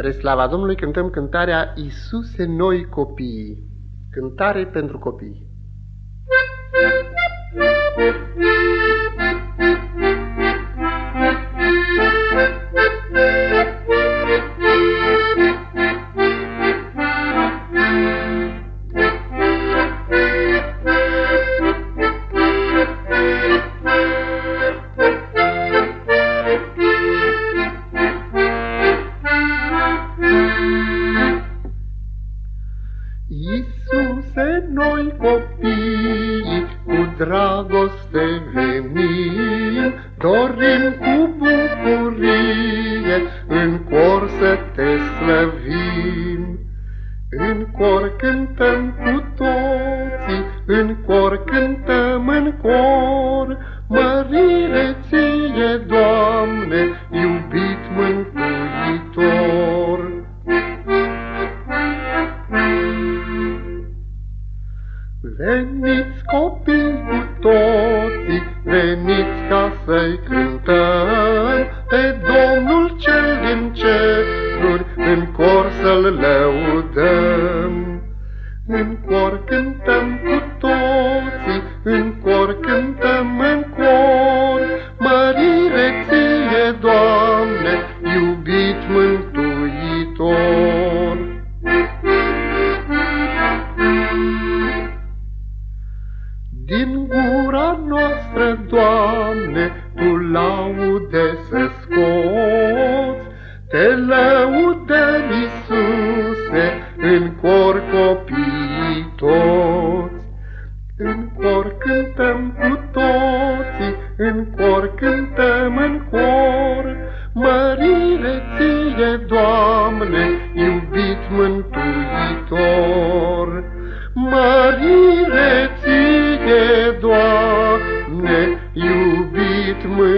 Spre slava Domnului cântăm cântarea Iisuse noi copii, cântare pentru copii. Iisuse, noi copii, cu dragoste venim, dorim cu bucurie în cor să te slăvim. În cor cântăm cu toții, în cor cântăm în cor, mărire ție, Doamne, iubit Veniți copii cu toții, veniți ca să-i cântăm pe Domnul cel din ceruri, în cor să-l lăudăm. În cor cântăm cu toții, în cor cântăm noastră, Doamne, Tu laude să scoți, Te lăudăm, Iisuse, în cor copiii toți. În cor cântăm cu toții, în cor cântăm în cor, Mărire ție, Doamne, iubit mântuitor. Mărire ție, Doamne, iubit mântuitor.